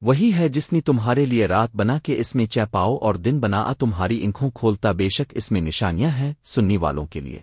وہی ہے جس نے تمہارے لیے رات بنا کے اس میں چہ پاؤ اور دن بنا تمہاری انکھوں کھولتا بے شک اس میں نشانیاں ہیں سننی والوں کے لیے۔